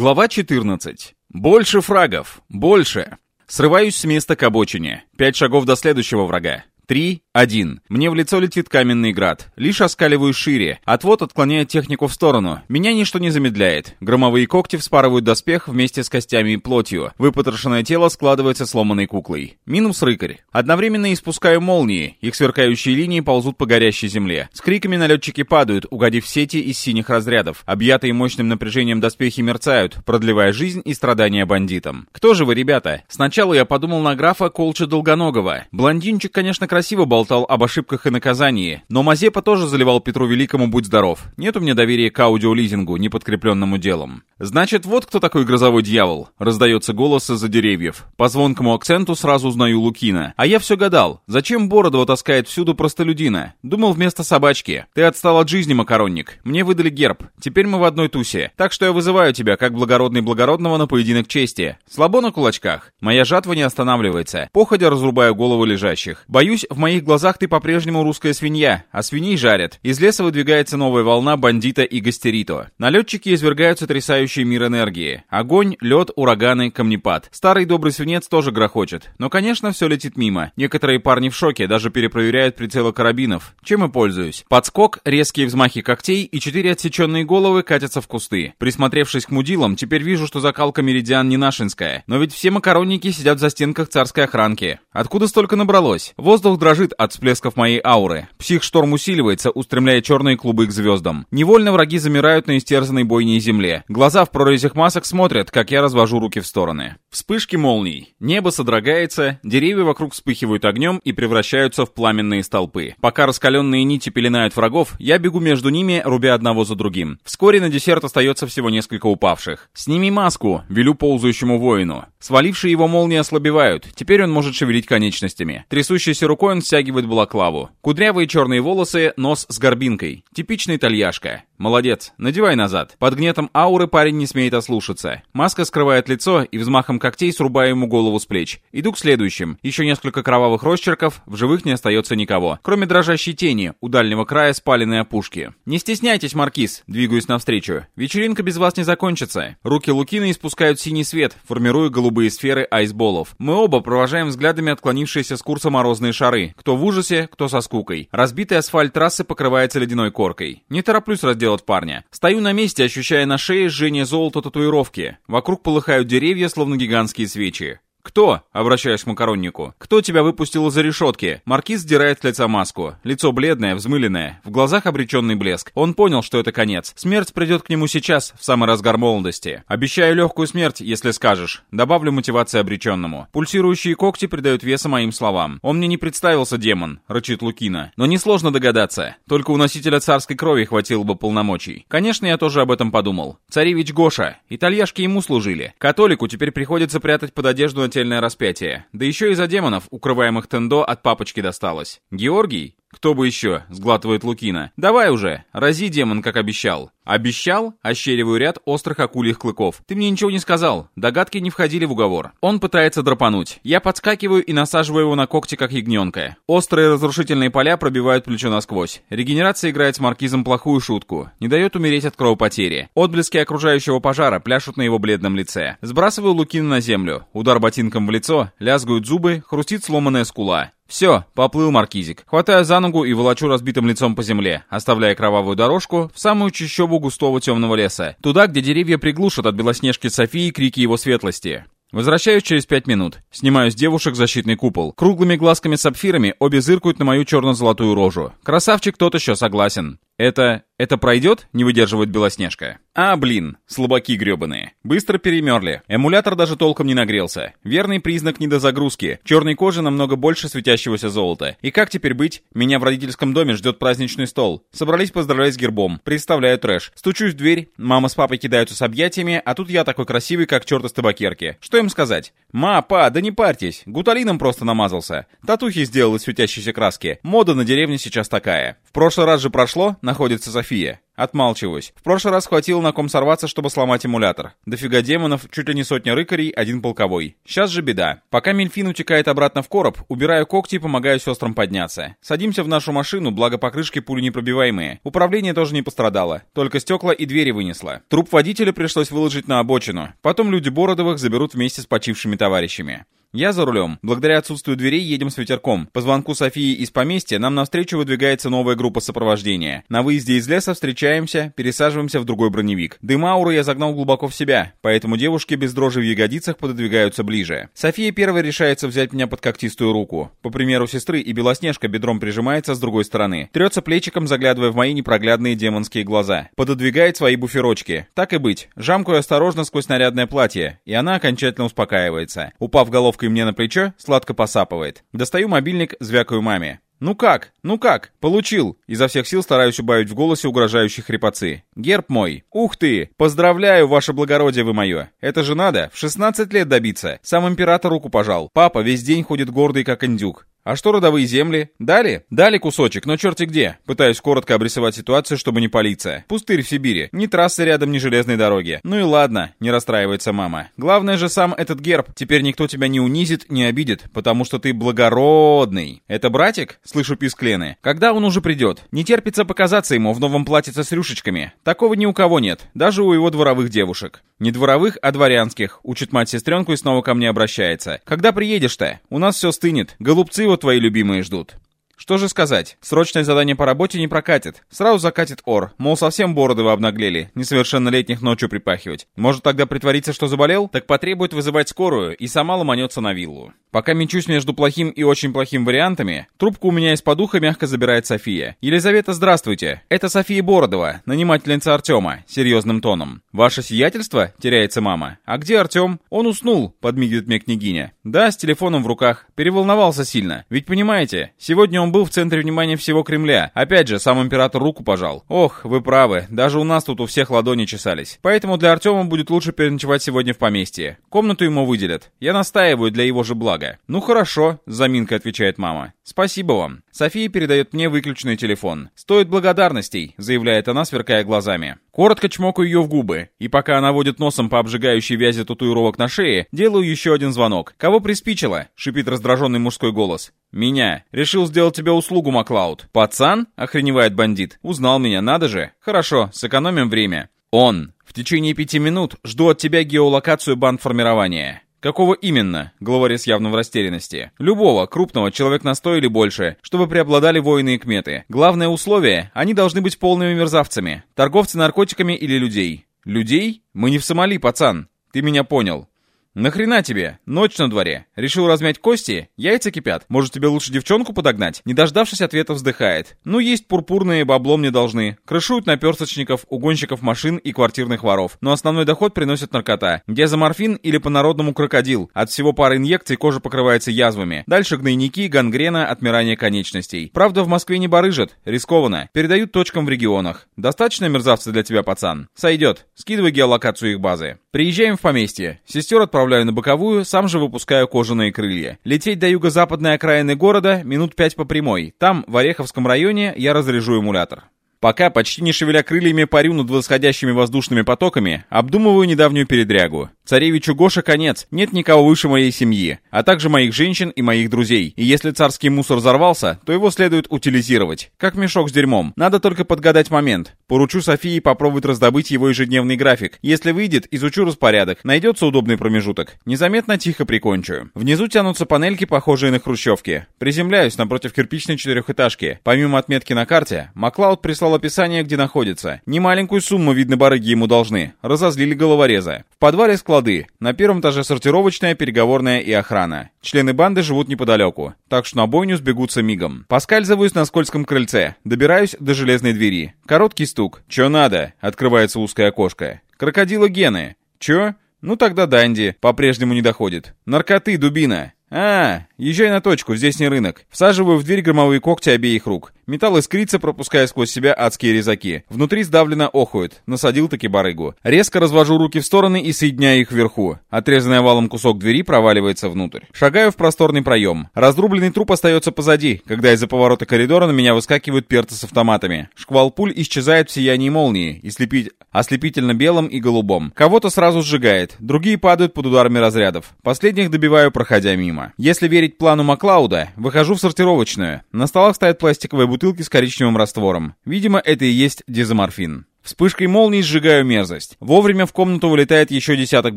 Глава 14. Больше фрагов. Больше. Срываюсь с места к обочине. Пять шагов до следующего врага. Три, один. Мне в лицо летит каменный град. Лишь оскаливаю шире. Отвод отклоняет технику в сторону. Меня ничто не замедляет. Громовые когти вспарывают доспех вместе с костями и плотью. Выпотрошенное тело складывается сломанной куклой. Минус рыкарь. Одновременно испускаю молнии. Их сверкающие линии ползут по горящей земле. С криками налетчики падают, угодив сети из синих разрядов. Объятые мощным напряжением доспехи мерцают, продлевая жизнь и страдания бандитам. Кто же вы, ребята? Сначала я подумал на графа Колча Долгоногова. Блондинчик, конечно, красивый красиво болтал об ошибках и наказании, но Мазепа тоже заливал Петру Великому «Будь здоров». Нет у меня доверия к аудиолизингу, не подкрепленному делом. «Значит, вот кто такой грозовой дьявол?» — раздается голос из-за деревьев. По звонкому акценту сразу узнаю Лукина. А я все гадал, зачем Бородова таскает всюду простолюдина? Думал, вместо собачки. Ты отстал от жизни, макаронник. Мне выдали герб. Теперь мы в одной тусе. Так что я вызываю тебя, как благородный благородного, на поединок чести. Слабо на кулачках? Моя жатва не останавливается. Походя разрубаю голову лежащих. Боюсь, в моих глазах ты по-прежнему русская свинья, а свиней жарят. Из леса выдвигается новая волна бандита и гастерито. Налетчики извергают сотрясающий мир энергии. Огонь, лед, ураганы, камнепад. Старый добрый свинец тоже грохочет. Но, конечно, все летит мимо. Некоторые парни в шоке, даже перепроверяют прицелы карабинов. Чем и пользуюсь. Подскок, резкие взмахи когтей и четыре отсеченные головы катятся в кусты. Присмотревшись к мудилам, теперь вижу, что закалка меридиан не нашинская. Но ведь все макаронники сидят за стенках царской охранки. Откуда столько набралось? Воздух дрожит от всплесков моей ауры. Псих-шторм усиливается, устремляя черные клубы к звездам. Невольно враги замирают на истерзанной бойней земле. Глаза в прорезях масок смотрят, как я развожу руки в стороны. Вспышки молний. Небо содрогается, деревья вокруг вспыхивают огнем и превращаются в пламенные столпы. Пока раскаленные нити пеленают врагов, я бегу между ними, рубя одного за другим. Вскоре на десерт остается всего несколько упавших. «Сними маску!» — велю ползающему воину. Свалившие его молнии ослабевают. Теперь он может шевелить конечностями. Трясущейся рукой он стягивает балаклаву. Кудрявые черные волосы, нос с горбинкой. Типичный итальяшка. Молодец, надевай назад. Под гнетом ауры парень не смеет ослушаться. Маска скрывает лицо и взмахом когтей срубаю ему голову с плеч. Иду к следующим. Еще несколько кровавых росчерков, в живых не остается никого. Кроме дрожащей тени, у дальнего края спаленной опушки. Не стесняйтесь, Маркиз, двигаюсь навстречу. Вечеринка без вас не закончится. Руки Лукина испускают синий свет, формируя голубые сферы айсболов. Мы оба провожаем взглядами отклонившиеся с курса морозные шары. Кто в ужасе, кто со скукой. Разбитый асфальт трассы покрывается ледяной коркой. Не тороплюсь разделать парня. Стою на месте, ощущая на шее жжение золота татуировки. Вокруг полыхают деревья, словно гигантские свечи. «Кто?» — обращаюсь к макароннику. «Кто тебя выпустил из-за решетки?» Маркиз сдирает с лица маску. Лицо бледное, взмыленное. В глазах обреченный блеск. Он понял, что это конец. Смерть придет к нему сейчас, в самый разгар молодости. Обещаю легкую смерть, если скажешь. Добавлю мотивации обреченному. Пульсирующие когти придают веса моим словам. Он мне не представился, демон, рычит Лукина. Но несложно догадаться. Только у носителя царской крови хватило бы полномочий. Конечно, я тоже об этом подумал. Царевич Гоша. Итальяшки ему служили. Католику теперь приходится прятать под одежду смертельное распятие. Да еще и за демонов, укрываемых Тендо, от папочки досталось. Георгий? «Кто бы еще?» — сглатывает Лукина. «Давай уже, рази демон, как обещал». «Обещал?» — ощериваю ряд острых акульих клыков. «Ты мне ничего не сказал. Догадки не входили в уговор». Он пытается драпануть. Я подскакиваю и насаживаю его на когти, как ягненка. Острые разрушительные поля пробивают плечо насквозь. Регенерация играет с маркизом плохую шутку. Не дает умереть от кровопотери. Отблески окружающего пожара пляшут на его бледном лице. Сбрасываю Лукина на землю. Удар ботинком в лицо, лязгают зубы, хрустит сломанная скула. Все, поплыл маркизик. Хватаю за ногу и волочу разбитым лицом по земле, оставляя кровавую дорожку в самую чащобу густого темного леса. Туда, где деревья приглушат от белоснежки Софии крики его светлости. Возвращаюсь через пять минут. Снимаю с девушек защитный купол. Круглыми глазками-сапфирами обе зыркают на мою черно-золотую рожу. Красавчик тот еще согласен. Это... это пройдет? Не выдерживает Белоснежка. А, блин, слабаки гребаные. Быстро перемерли. Эмулятор даже толком не нагрелся. Верный признак недозагрузки. Черной кожи намного больше светящегося золота. И как теперь быть? Меня в родительском доме ждет праздничный стол. Собрались поздравлять с гербом. Представляю трэш. Стучусь в дверь. Мама с папой кидаются с объятиями, а тут я такой красивый, как черт из табакерки. Что им сказать? Ма, па, да не парьтесь. Гуталином просто намазался. Татухи сделал из светящейся краски. Мода на деревне сейчас такая. В прошлый раз же прошло, находится София. Отмалчиваюсь. В прошлый раз хватило на ком сорваться, чтобы сломать эмулятор. Дофига демонов, чуть ли не сотня рыкарей, один полковой. Сейчас же беда. Пока Мельфин утекает обратно в короб, убираю когти и помогаю сестрам подняться. Садимся в нашу машину, благо покрышки пули непробиваемые. Управление тоже не пострадало, только стекла и двери вынесло. Труп водителя пришлось выложить на обочину. Потом люди Бородовых заберут вместе с почившими товарищами. Я за рулем. Благодаря отсутствию дверей едем с ветерком. По звонку Софии из поместья нам навстречу выдвигается новая группа сопровождения. На выезде из леса встречаемся, пересаживаемся в другой броневик. Дым ауры я загнал глубоко в себя, поэтому девушки без дрожи в ягодицах пододвигаются ближе. София первой решается взять меня под когтистую руку. По примеру сестры и Белоснежка бедром прижимается с другой стороны. Трется плечиком, заглядывая в мои непроглядные демонские глаза. Пододвигает свои буферочки. Так и быть. Жамкаю осторожно сквозь нарядное платье, и она окончательно успокаивается. Упав головкой мне на плечо, сладко посапывает. Достаю мобильник, звякаю маме. «Ну как? Ну как? Получил!» Изо всех сил стараюсь убавить в голосе угрожающие хрипотцы. «Герб мой! Ух ты! Поздравляю, ваше благородие вы мое! Это же надо! В 16 лет добиться! Сам император руку пожал. Папа весь день ходит гордый, как индюк. А что родовые земли? Дали? Дали кусочек, но черти где. Пытаюсь коротко обрисовать ситуацию, чтобы не палиться. Пустырь в Сибири. Ни трассы рядом, ни железной дороги. Ну и ладно, не расстраивается мама. Главное же сам этот герб. Теперь никто тебя не унизит, не обидит, потому что ты благородный. Это братик? Слышу писк Лены. Когда он уже придет? Не терпится показаться ему в новом платьице с рюшечками. Такого ни у кого нет. Даже у его дворовых девушек. Не дворовых, а дворянских. Учит мать сестренку и снова ко мне обращается. Когда приедешь-то? У нас все стынет. Голубцы вот твои любимые ждут. Что же сказать? Срочное задание по работе не прокатит. Сразу закатит ор. Мол, совсем бороды вы обнаглели. Несовершеннолетних ночью припахивать. Может тогда притвориться, что заболел? Так потребует вызывать скорую и сама ломанется на виллу. Пока мечусь между плохим и очень плохим вариантами, трубку у меня из-под уха мягко забирает София. «Елизавета, здравствуйте. Это София Бородова, нанимательница Артема», серьезным тоном. «Ваше сиятельство?» — теряется мама. «А где Артем?» «Он уснул», — подмигивает мне княгиня. «Да, с телефоном в руках. Переволновался сильно. Ведь понимаете, сегодня он был в центре внимания всего Кремля. Опять же, сам император руку пожал. Ох, вы правы, даже у нас тут у всех ладони чесались. Поэтому для Артема будет лучше переночевать сегодня в поместье. Комнату ему выделят. Я настаиваю для его же блага. Ну хорошо, с заминкой отвечает мама. Спасибо вам. София передает мне выключенный телефон. Стоит благодарностей, заявляет она, сверкая глазами. Коротко чмокаю ее в губы, и пока она водит носом по обжигающей вязи татуировок на шее, делаю еще один звонок. «Кого приспичило?» — шипит раздраженный мужской голос. «Меня. Решил сделать тебе услугу, Маклауд». «Пацан?» — охреневает бандит. «Узнал меня, надо же. Хорошо, сэкономим время». «Он. В течение пяти минут жду от тебя геолокацию бандформирования». Какого именно? Главарец явно в растерянности. Любого, крупного, человек на сто или больше, чтобы преобладали воины и кметы. Главное условие, они должны быть полными мерзавцами. Торговцы наркотиками или людей. Людей? Мы не в Сомали, пацан. Ты меня понял. «Нахрена тебе? Ночь на дворе. Решил размять кости? Яйца кипят. Может, тебе лучше девчонку подогнать?» Не дождавшись ответа, вздыхает. «Ну, есть пурпурные, бабло мне должны. Крышуют наперсточников, угонщиков машин и квартирных воров. Но основной доход приносит наркота. Дезоморфин или по-народному крокодил. От всего пары инъекций кожа покрывается язвами. Дальше гнойники, гангрена, отмирание конечностей. Правда, в Москве не барыжат. Рискованно. Передают точкам в регионах. Достаточно мерзавцы для тебя, пацан? Сойдет. Скидывай геолокацию их базы. Приезжаем в поместье. Сестер отправляют отправляю на боковую, сам же выпускаю кожаные крылья. Лететь до юго-западной окраины города минут пять по прямой. Там, в Ореховском районе, я разряжу эмулятор. Пока, почти не шевеля крыльями, парю над восходящими воздушными потоками, обдумываю недавнюю передрягу. Царевичу Гоша конец, нет никого выше моей семьи, а также моих женщин и моих друзей. И если царский мусор взорвался, то его следует утилизировать, как мешок с дерьмом. Надо только подгадать момент. Поручу Софии попробовать раздобыть его ежедневный график. Если выйдет, изучу распорядок. Найдется удобный промежуток. Незаметно тихо прикончу. Внизу тянутся панельки, похожие на хрущевки. Приземляюсь напротив кирпичной четырехэтажки. Помимо отметки на карте, Маклауд прислал прислал описание, где находится. Немаленькую сумму, видно, барыги ему должны. Разозлили головореза. В подвале склады. На первом этаже сортировочная, переговорная и охрана. Члены банды живут неподалеку, так что на бойню сбегутся мигом. Поскальзываюсь на скользком крыльце. Добираюсь до железной двери. Короткий стук. «Чё надо?» — открывается узкое окошко. «Крокодила Гены». «Чё?» «Ну тогда Данди. По-прежнему не доходит». «Наркоты, дубина». «А, езжай на точку, здесь не рынок». Всаживаю в дверь громовые когти обеих рук. Металл искрится, пропуская сквозь себя адские резаки. Внутри сдавленно охует. Насадил таки барыгу. Резко развожу руки в стороны и соединяю их вверху. Отрезанный валом кусок двери проваливается внутрь. Шагаю в просторный проем. Разрубленный труп остается позади, когда из-за поворота коридора на меня выскакивают перцы с автоматами. Шквал пуль исчезает в сиянии молнии и слепит ослепительно белым и голубом. Кого-то сразу сжигает, другие падают под ударами разрядов. Последних добиваю, проходя мимо. Если верить плану Маклауда, выхожу в сортировочную. На столах стоят пластиковые бутылки с коричневым раствором. Видимо, это и есть дезоморфин. Вспышкой молнии сжигаю мерзость. Вовремя в комнату вылетает еще десяток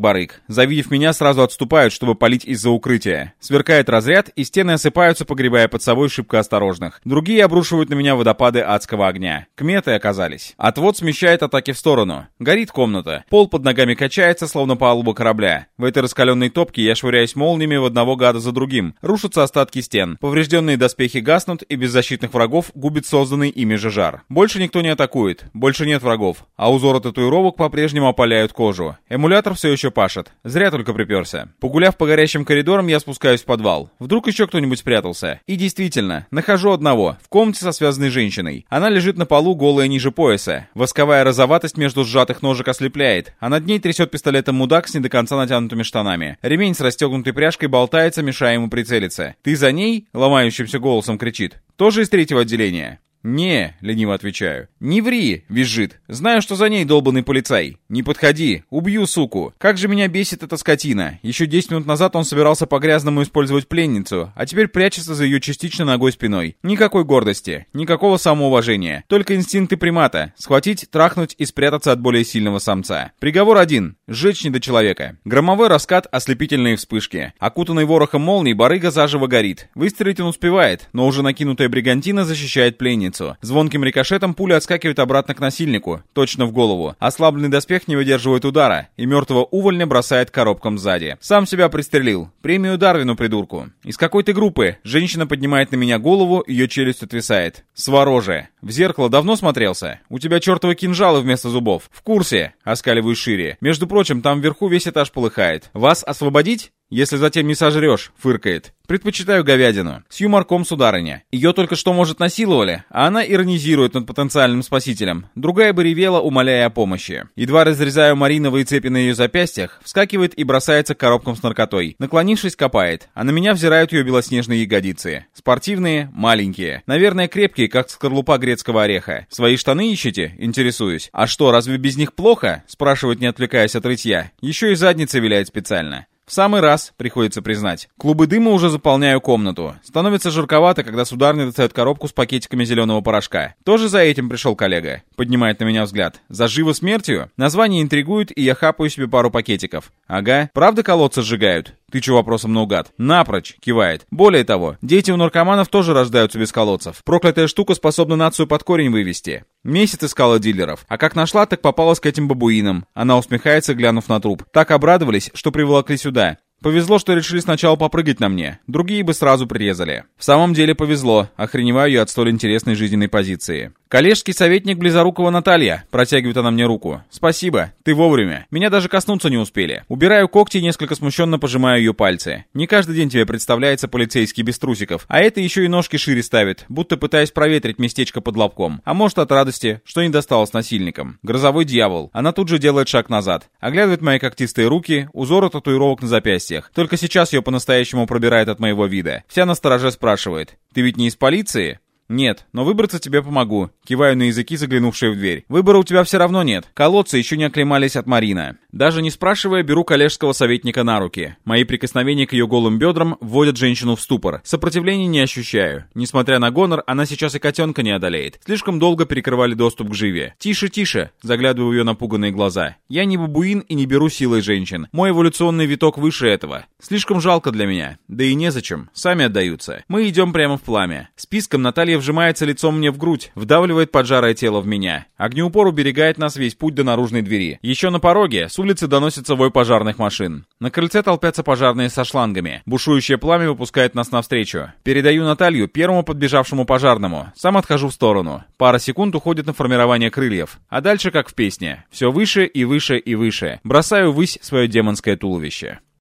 барыг. Завидев меня, сразу отступают, чтобы палить из-за укрытия. Сверкает разряд, и стены осыпаются, погребая под собой шибко осторожных. Другие обрушивают на меня водопады адского огня. Кметы оказались. Отвод смещает атаки в сторону. Горит комната. Пол под ногами качается, словно палуба корабля. В этой раскаленной топке я швыряюсь молниями в одного гада за другим. Рушатся остатки стен. Поврежденные доспехи гаснут, и беззащитных врагов губит созданный ими же жар. Больше никто не атакует. Больше нет врагов врагов, а узоры татуировок по-прежнему опаляют кожу. Эмулятор все еще пашет. Зря только приперся. Погуляв по горящим коридорам, я спускаюсь в подвал. Вдруг еще кто-нибудь спрятался. И действительно, нахожу одного, в комнате со связанной женщиной. Она лежит на полу, голая ниже пояса. Восковая розоватость между сжатых ножек ослепляет, а над ней трясет пистолетом мудак с не до конца натянутыми штанами. Ремень с расстегнутой пряжкой болтается, мешая ему прицелиться. «Ты за ней?» — ломающимся голосом кричит. «Тоже из третьего отделения?» «Не», — лениво отвечаю. «Не ври», — визжит. «Знаю, что за ней долбанный полицай. Не подходи, убью, суку. Как же меня бесит эта скотина. Еще 10 минут назад он собирался по-грязному использовать пленницу, а теперь прячется за ее частично ногой спиной. Никакой гордости, никакого самоуважения. Только инстинкты примата. Схватить, трахнуть и спрятаться от более сильного самца. Приговор один. Сжечь недочеловека. Громовой раскат, ослепительные вспышки. Окутанный ворохом молний, барыга заживо горит. Выстрелить он успевает, но уже накинутая бригантина защищает пленницу лестницу. Звонким рикошетом пуля отскакивает обратно к насильнику, точно в голову. Ослабленный доспех не выдерживает удара, и мертвого увольня бросает коробком сзади. Сам себя пристрелил. Премию Дарвину, придурку. Из какой то группы? Женщина поднимает на меня голову, ее челюсть отвисает. Свороже. В зеркало давно смотрелся? У тебя чертовы кинжалы вместо зубов. В курсе. Оскаливаю шире. Между прочим, там вверху весь этаж полыхает. Вас освободить? Если затем не сожрешь, фыркает. Предпочитаю говядину. С юморком, сударыня. Ее только что, может, насиловали, а она иронизирует над потенциальным спасителем. Другая бы ревела, умоляя о помощи. Едва разрезаю мариновые цепи на ее запястьях, вскакивает и бросается к коробкам с наркотой. Наклонившись, копает, а на меня взирают ее белоснежные ягодицы. Спортивные, маленькие. Наверное, крепкие, как скорлупа грецкого ореха. Свои штаны ищете? Интересуюсь. А что, разве без них плохо? Спрашивает, не отвлекаясь от рытья. Еще и задница виляет специально. В самый раз, приходится признать. Клубы дыма уже заполняю комнату. Становится жарковато, когда сударня достает коробку с пакетиками зеленого порошка. Тоже за этим пришел коллега. Поднимает на меня взгляд. За живо смертью? Название интригует, и я хапаю себе пару пакетиков. Ага. Правда колодцы сжигают? Тычу вопросом наугад. Напрочь, кивает. Более того, дети у наркоманов тоже рождаются без колодцев. Проклятая штука способна нацию под корень вывести. Месяц искала дилеров. А как нашла, так попалась к этим бабуинам. Она усмехается, глянув на труп. Так обрадовались, что приволокли сюда. Повезло, что решили сначала попрыгать на мне, другие бы сразу прирезали. В самом деле повезло, охреневаю я от столь интересной жизненной позиции. «Коллежский советник Близорукова Наталья», — протягивает она мне руку. «Спасибо, ты вовремя. Меня даже коснуться не успели». Убираю когти и несколько смущенно пожимаю ее пальцы. Не каждый день тебе представляется полицейский без трусиков, а это еще и ножки шире ставит, будто пытаясь проветрить местечко под лобком. А может от радости, что не досталось насильникам. Грозовой дьявол. Она тут же делает шаг назад. Оглядывает мои когтистые руки, узоры татуировок на запястьях. Только сейчас ее по-настоящему пробирает от моего вида. Вся настороже спрашивает. «Ты ведь не из полиции?» «Нет, но выбраться тебе помогу», — киваю на языки, заглянувшие в дверь. «Выбора у тебя все равно нет. Колодцы еще не оклемались от Марина». Даже не спрашивая, беру коллежского советника на руки. Мои прикосновения к ее голым бедрам вводят женщину в ступор. Сопротивления не ощущаю. Несмотря на гонор, она сейчас и котенка не одолеет. Слишком долго перекрывали доступ к живе. «Тише, тише», — заглядываю в ее напуганные глаза. «Я не бабуин и не беру силой женщин. Мой эволюционный виток выше этого. Слишком жалко для меня. Да и незачем. Сами отдаются. Мы идем прямо в пламя. Списком Наталья Наталья вжимается лицом мне в грудь, вдавливает поджарое тело в меня. Огнеупор уберегает нас весь путь до наружной двери. Еще на пороге с улицы доносится вой пожарных машин. На крыльце толпятся пожарные со шлангами. Бушующее пламя выпускает нас навстречу. Передаю Наталью первому подбежавшему пожарному. Сам отхожу в сторону. Пара секунд уходит на формирование крыльев. А дальше как в песне. Все выше и выше и выше. Бросаю ввысь свое демонское туловище.